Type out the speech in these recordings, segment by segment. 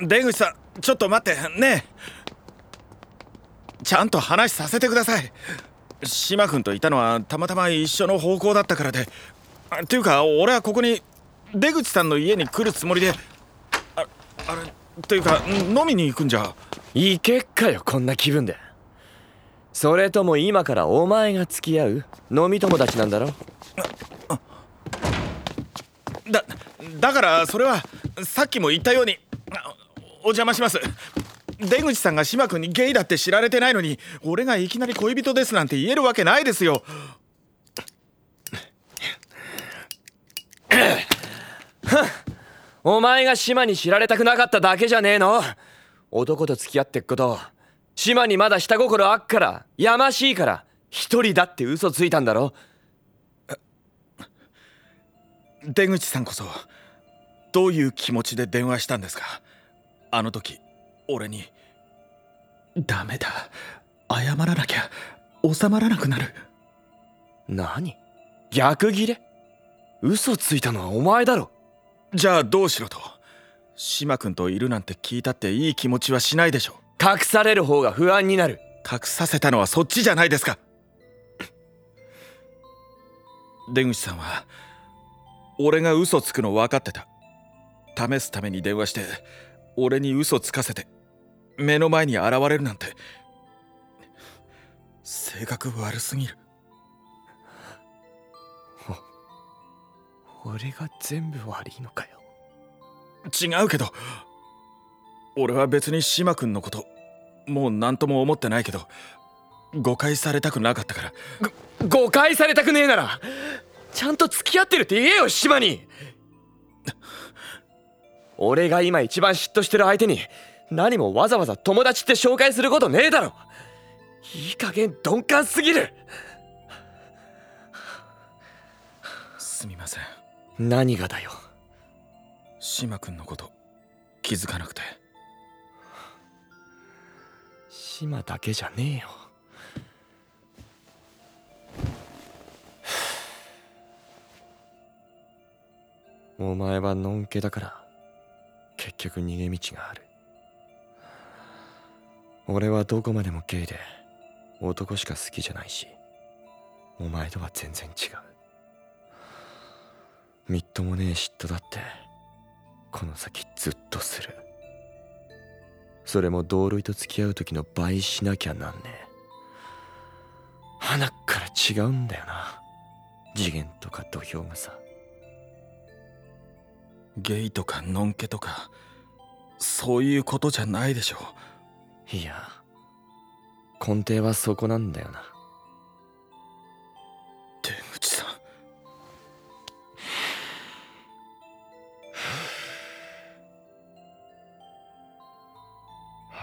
出口さんちょっと待ってねえ。ちゃんと話させてください。島君といたのはたまたま一緒の方向だったからで。っていうか俺はここに出口さんの家に来るつもりで。ああれっていうか飲みに行くんじゃ。行けっかよこんな気分で。それとも今からお前が付き合う飲み友達なんだろ？だだからそれはさっきも言ったように。あお邪魔します。出口さんが島君にゲイだって知られてないのに俺がいきなり恋人ですなんて言えるわけないですよ。お前が島に知られたくなかっただけじゃねえの。男と付き合ってっこと。島にまだ下心あっからやましいから一人だって嘘ついたんだろ。出口さんこそどういう気持ちで電話したんですか？あの時俺にダメだ。謝らなきゃ収まらなくなる。何？逆ギレ？嘘ついたのはお前だろ。じゃあどうしろと。島君といるなんて聞いたっていい気持ちはしないでしょ隠される方が不安になる。隠させたのはそっちじゃないですか。出口さんは俺が嘘つくの分かってた。試すために電話して俺に嘘つかせて目の前に現れるなんて性格悪すぎる。俺が全部悪いのかよ。違うけど俺は別に島君のこともう何とも思ってないけど誤解されたくなかったから。誤解されたくねえならちゃんと付き合ってるって言えよ島に俺が今一番嫉妬してる相手に何もわざわざ友達って紹介することねえだろ。いい加減鈍感すぎる。すみません。何がだよ。島君のこと気づかなくて。島だけじゃねえよ。お前はのんけだから結局逃げ道がある。俺はどこまでもゲイで男しか好きじゃないしお前とは全然違う。みっともねえ嫉妬だってこの先ずっとする。それも同類と付き合う時の倍しなきゃなんねえ。鼻から違うんだよな。次元とか土俵がさ。ゲイとかノンケとかそういうことじゃないでしょいや根底はそこなんだよな。出口さん。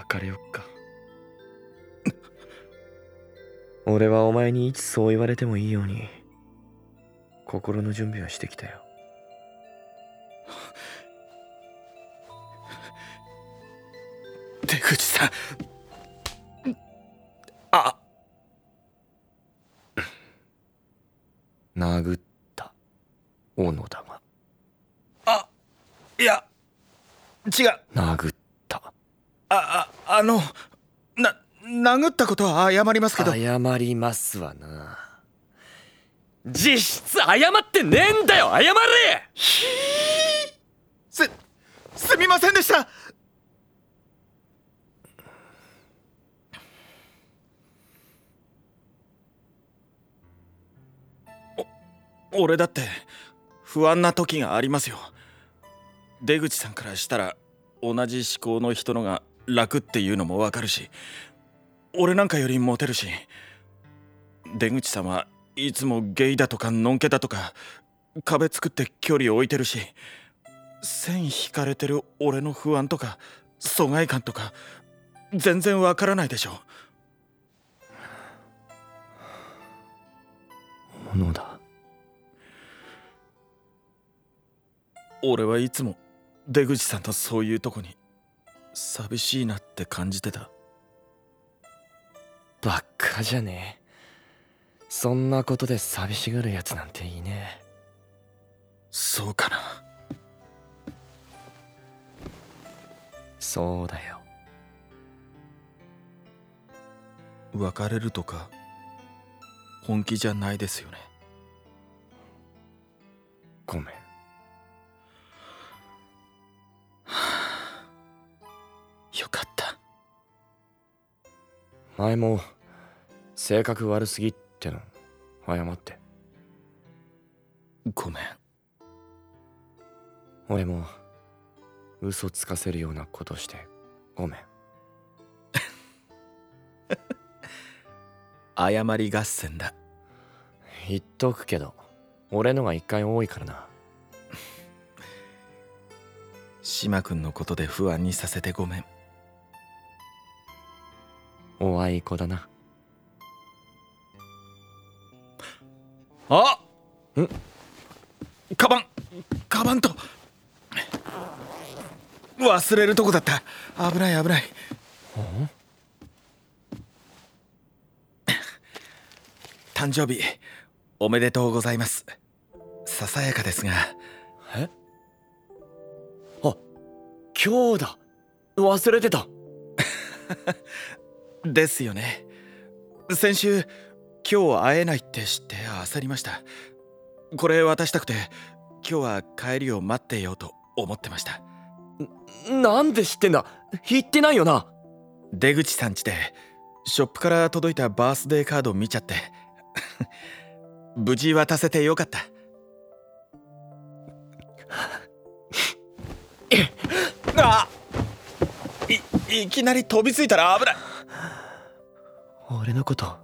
別れよっか。俺はお前にいつそう言われてもいいように心の準備はしてきたよさん。あ。殴った。小野田があいや違う。殴った。あああのな殴ったことは謝りますけど。謝りますわな。実質謝ってねえんだよ謝れ。すすみませんでした俺だって不安な時がありますよ。出口さんからしたら同じ思考の人のが楽っていうのもわかるし俺なんかよりモテるし出口さんはいつもゲイだとかノンケだとか壁作って距離置いてるし線引かれてる俺の不安とか疎外感とか全然わからないでしょ。小野田俺はいつも出口さんのそういうとこに寂しいなって感じてた。ばっかじゃねえ。そんなことで寂しがるやつなんていねえ。そうかな。そうだよ。別れるとか本気じゃないですよね。ごめんよかった。前も性格悪すぎっての。謝って。ごめん。俺も嘘つかせるようなことして。ごめん。謝り合戦だ。言っとくけど俺のが一回多いからな。島君のことで不安にさせてごめんおあいこだな。あんカバン！カバンと！忘れるとこだった。危ない危ない。誕生日おめでとうございます。ささやかですが。え？あ今日だ。忘れてた ですよね。先週今日会えないって知って焦りました。これ渡したくて今日は帰りを待ってようと思ってました。なんで知ってんだ？言ってないよな。出口さん家でショップから届いたバースデーカード見ちゃって 無事渡せてよかった。あいいきなり飛びついたら危ない俺のこと好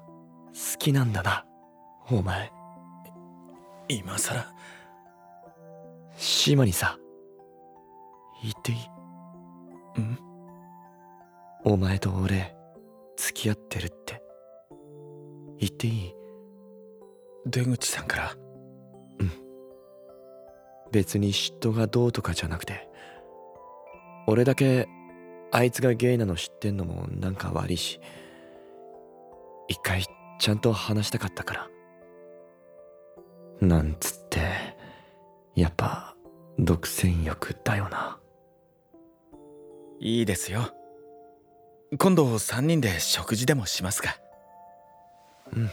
きなんだな。お前今さら島にさ言っていい？ん？お前と俺付き合ってるって。言っていい？出口さんから。別に嫉妬がどうとかじゃなくて俺だけあいつがゲイなの知ってんのもなんか悪いし一回ちゃんと話したかったから。なんつってやっぱ独占欲だよな。いいですよ。今度3人で食事でもしますか。うん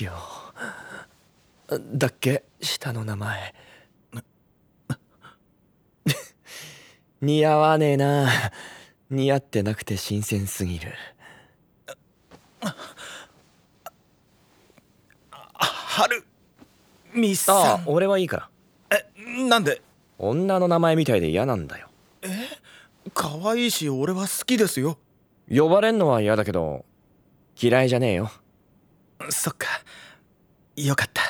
りょうだっけ？下の名前。似合わねえな。似合ってなくて新鮮すぎる。春ミスさああん俺はいいから。えなんで？女の名前みたいで嫌なんだよ。可愛いし俺は好きですよ。呼ばれんのは嫌だけど嫌いじゃねえよ。そっか。よかった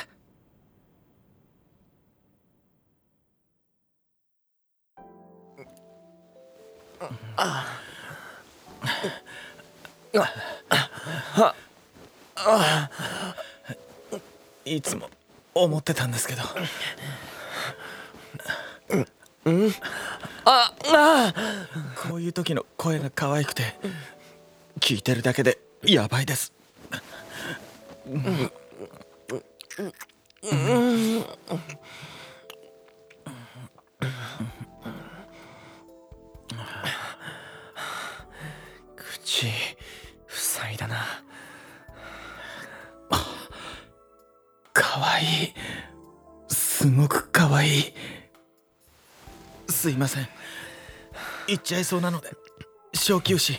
いつも思ってたんですけどああこういう時の声が可愛くて聞いてるだけでやばいです口可愛いすごく可愛い。すいません。行っちゃいそうなので小休止。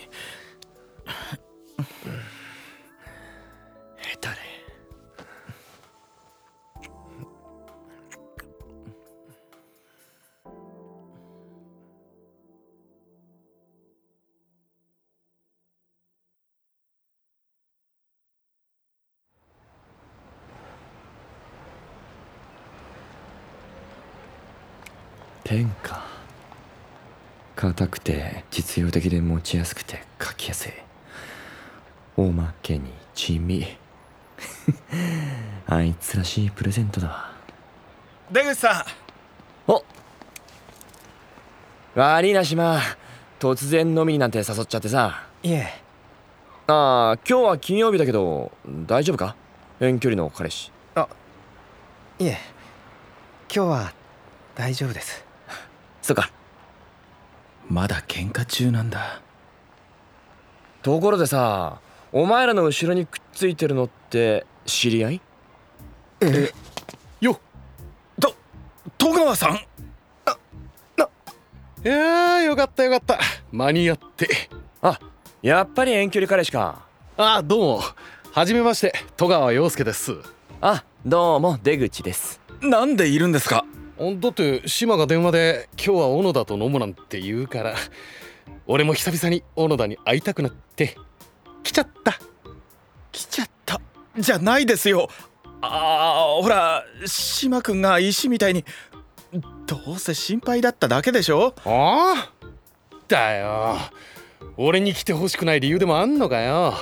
ペンか。硬くて実用的で持ちやすくて書きやすい。おまけに地味。あいつらしいプレゼントだ。わ出口さお。悪いな島。突然飲みになんて誘っちゃってさ。いえ。ああ今日は金曜日だけど大丈夫か？遠距離の彼氏。いえ。今日は大丈夫ですそうか。まだ喧嘩中なんだ。ところでさお前らの後ろにくっついてるのって知り合い？え？よと戸川さん？いやーよかったよかった。間に合って。あやっぱり遠距離彼氏か。あどうも。はじめまして戸川陽介です。あどうも出口です。なんでいるんですか？だって島が電話で今日は小野田と飲むなんて言うから俺も久々に小野田に会いたくなって来ちゃった。来ちゃった。じゃないですよ。ああほら島君が石みたいにどうせ心配だっただけでしょ？ああ？だよ。俺に来てほしくない理由でもあんのかよ。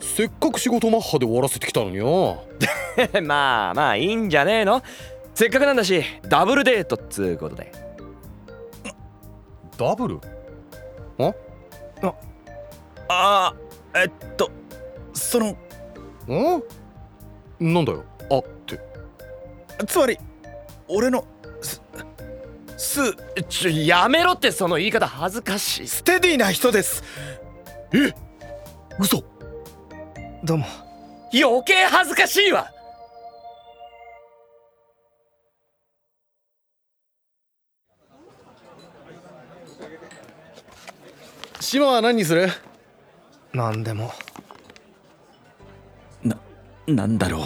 せっかく仕事マッハで終わらせてきたのによ。まあまあいいんじゃねえの？せっかくなんだしダブルデートっつうことで。ダブル？ああえっとそのんなんだよ。あって。つまり俺のすすちょやめろってその言い方恥ずかしい。ステディな人です。え？嘘。どうも。余計恥ずかしいわ島は何にする？何でも。ななんだろう。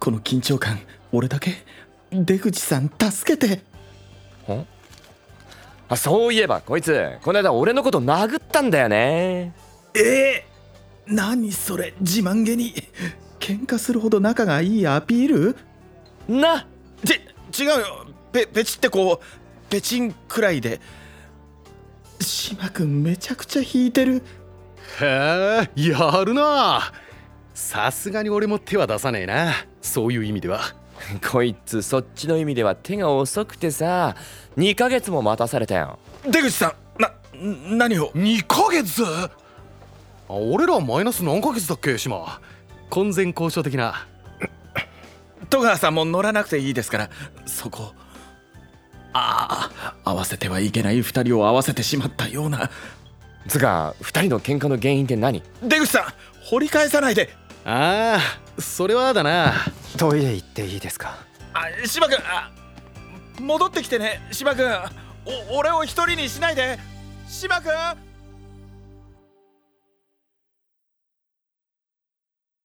この緊張感。俺だけ？出口さん助けて。あそういえばこいつ。この間俺のこと殴ったんだよね。えー、何それ？自慢げに。喧嘩するほど仲がいいアピール？なち違うよ。ペペチってこうペチンくらいで島君めちゃくちゃ引いてる。へえやるな。さすがに俺も手は出さねえな。そういう意味では。こいつそっちの意味では手が遅くてさ。2ヶ月も待たされたよ。出口さんな何を？2ヶ月？あ俺らマイナス何ヶ月だっけ島？婚前交渉的な。戸川さんも乗らなくていいですからそこ。ああ合わせてはいけない2人を合わせてしまったような。つか2人の喧嘩の原因って何？出口さん掘り返さないで。ああそれはだな。トイレ行っていいですか？あ島君あ戻ってきてね島君。お俺を一人にしないで。島君